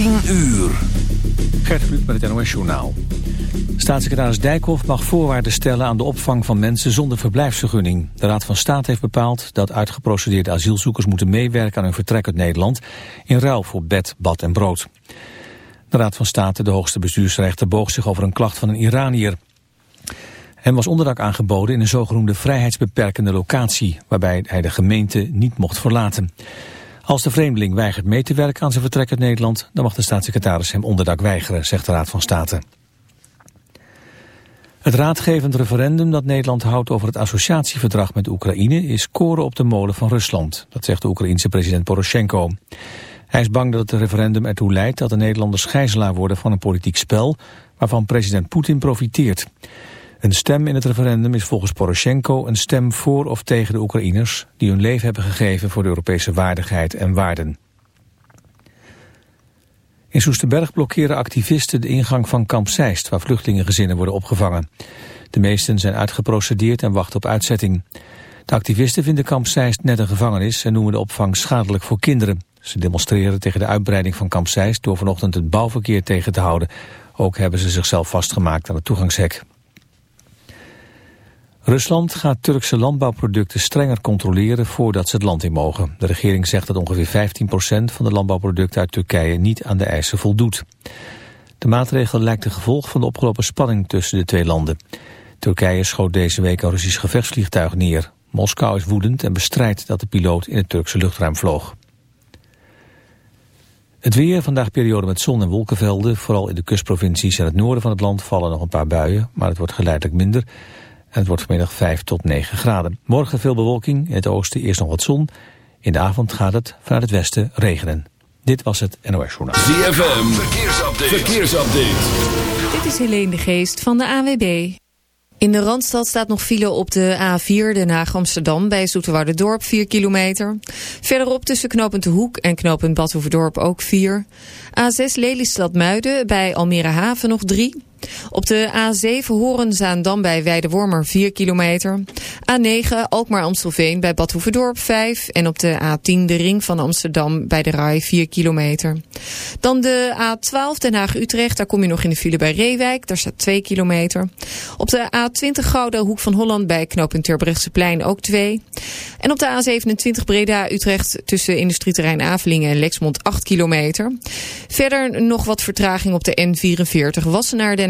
10 uur. Gert Kluk met het NOS Journaal. Staatssecretaris Dijkhoff mag voorwaarden stellen aan de opvang van mensen zonder verblijfsvergunning. De Raad van State heeft bepaald dat uitgeprocedeerde asielzoekers moeten meewerken aan hun vertrek uit Nederland in ruil voor bed, bad en brood. De Raad van State, de hoogste bestuursrechter, boog zich over een klacht van een Iranier. Hem was onderdak aangeboden in een zogenoemde vrijheidsbeperkende locatie, waarbij hij de gemeente niet mocht verlaten. Als de vreemdeling weigert mee te werken aan zijn vertrek uit Nederland... dan mag de staatssecretaris hem onderdak weigeren, zegt de Raad van State. Het raadgevend referendum dat Nederland houdt over het associatieverdrag met Oekraïne... is koren op de molen van Rusland, dat zegt de Oekraïense president Poroshenko. Hij is bang dat het referendum ertoe leidt dat de Nederlanders gijzelaar worden van een politiek spel... waarvan president Poetin profiteert. Een stem in het referendum is volgens Poroshenko een stem voor of tegen de Oekraïners... die hun leven hebben gegeven voor de Europese waardigheid en waarden. In Soesterberg blokkeren activisten de ingang van kamp Zeist... waar vluchtelingengezinnen worden opgevangen. De meesten zijn uitgeprocedeerd en wachten op uitzetting. De activisten vinden kamp Zeist net een gevangenis... en noemen de opvang schadelijk voor kinderen. Ze demonstreren tegen de uitbreiding van kamp Zeist... door vanochtend het bouwverkeer tegen te houden. Ook hebben ze zichzelf vastgemaakt aan het toegangshek. Rusland gaat Turkse landbouwproducten strenger controleren voordat ze het land in mogen. De regering zegt dat ongeveer 15% van de landbouwproducten uit Turkije niet aan de eisen voldoet. De maatregel lijkt een gevolg van de opgelopen spanning tussen de twee landen. Turkije schoot deze week een Russisch gevechtsvliegtuig neer. Moskou is woedend en bestrijdt dat de piloot in het Turkse luchtruim vloog. Het weer, vandaag periode met zon en wolkenvelden. Vooral in de kustprovincies en het noorden van het land vallen nog een paar buien, maar het wordt geleidelijk minder. En het wordt vanmiddag 5 tot 9 graden. Morgen veel bewolking, in het oosten eerst nog wat zon. In de avond gaat het vanuit het westen regenen. Dit was het NOS Journaal. ZFM, verkeersupdate. verkeersupdate. Dit is Helene de Geest van de AWB. In de Randstad staat nog file op de A4 Den Haag-Amsterdam bij Dorp 4 kilometer. Verderop tussen knooppunt De Hoek en knooppunt Badhoevedorp ook 4. A6 Lelystad-Muiden bij Almere Haven nog 3. Op de A7 Horen-Zaandam bij Weidewormer 4 kilometer. A9 Alkmaar-Amstelveen bij Bad 5. En op de A10 de ring van Amsterdam bij de Rai 4 kilometer. Dan de A12 Den Haag-Utrecht. Daar kom je nog in de file bij Reewijk. Daar staat 2 kilometer. Op de A20 Gouden Hoek van Holland bij knooppunt Terbrechtseplein ook 2. En op de A27 Breda-Utrecht tussen industrieterrein Avelingen en Lexmond 8 kilometer. Verder nog wat vertraging op de N44 Wassenaar Den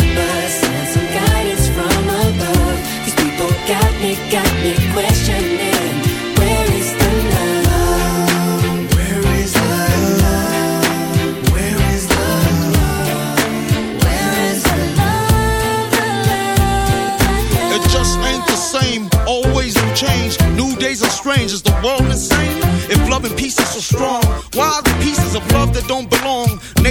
strange. Is the world insane? If love and so strong, why are the pieces of love that don't belong?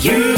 You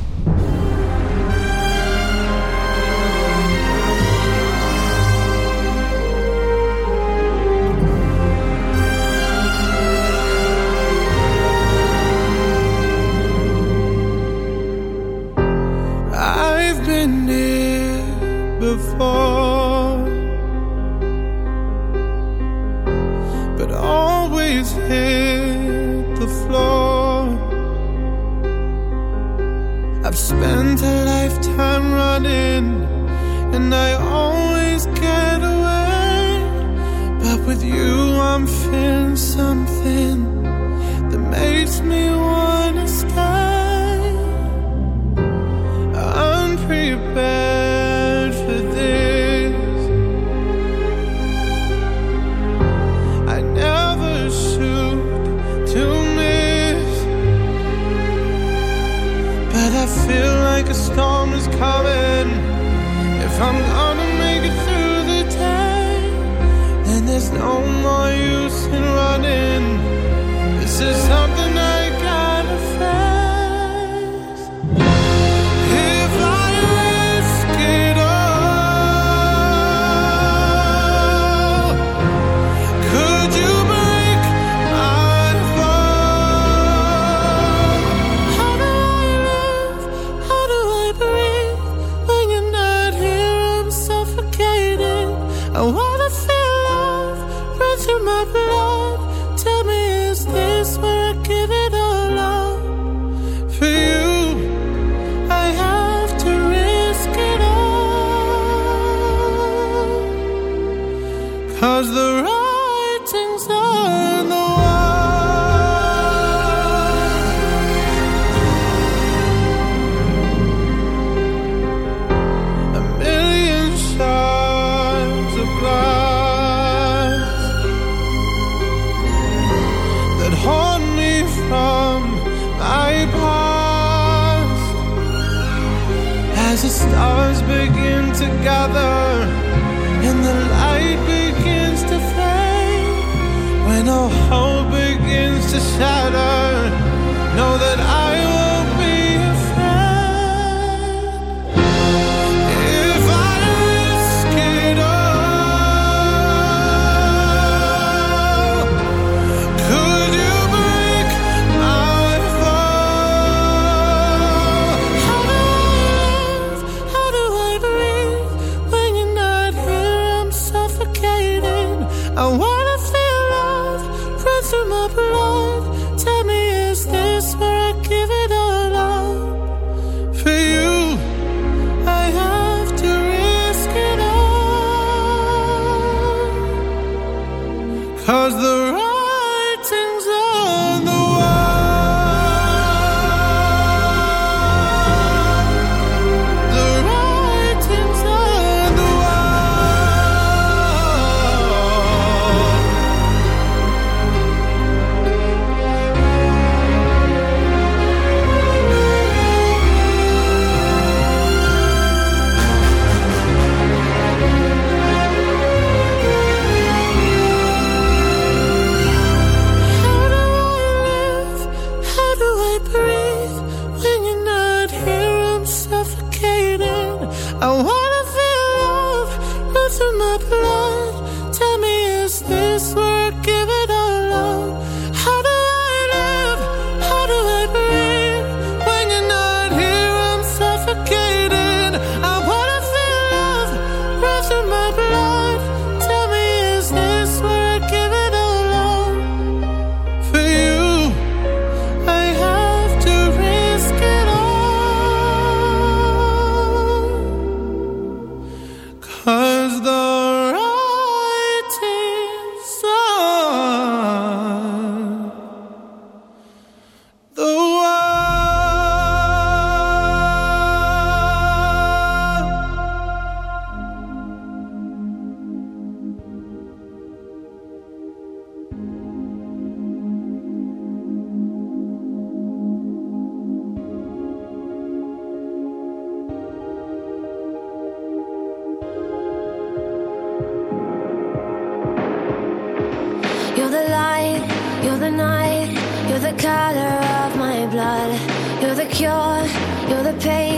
the color of my blood. You're the cure, you're the pain.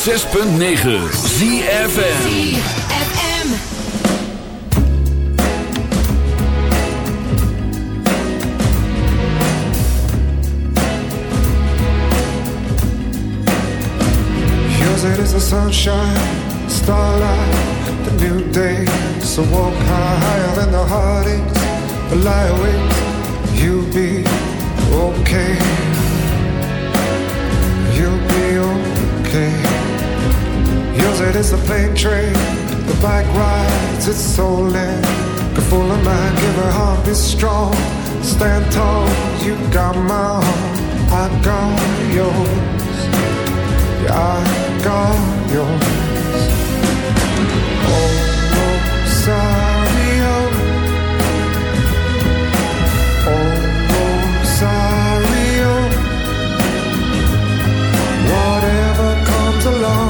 106.9 ZFM. Yours it is the sunshine, starlight, the new day. So walk higher than the heartaches, the lie awake. You'll be okay. Yours it is the plane train, the bike rides, it's soul in. Get full of mind, give her heart, be strong. Stand tall, you got my heart, I got yours. Yeah, I got yours. Oh, Rosario. Oh, Rosario. Whatever comes along,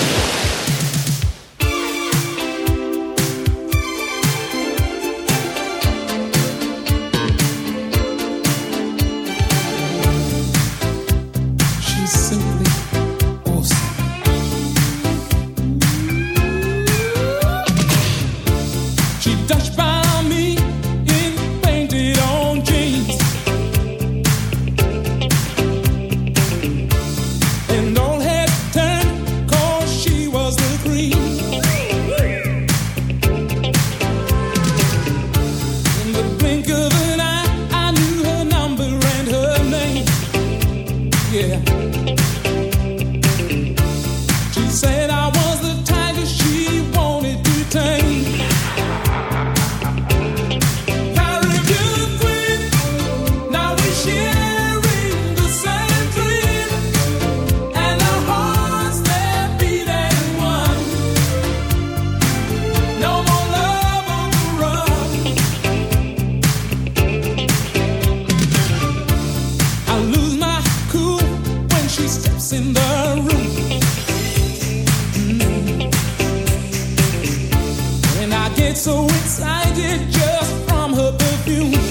so excited just from her perfume.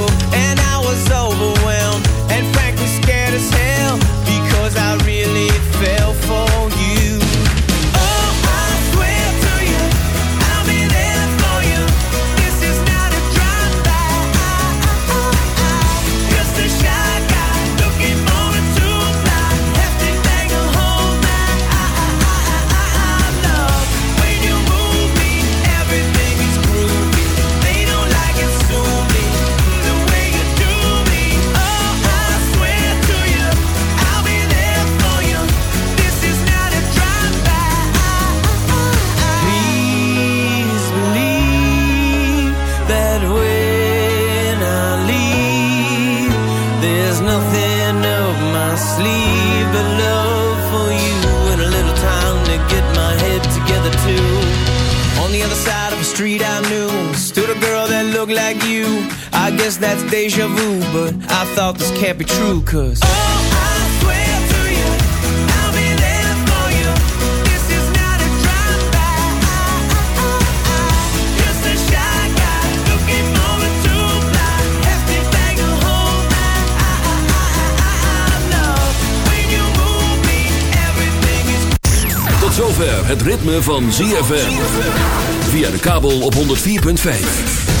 guess that's deja vu, but I thought this can't be true, cause... Oh. zover het ritme van ZFM. Via de kabel op 104.5.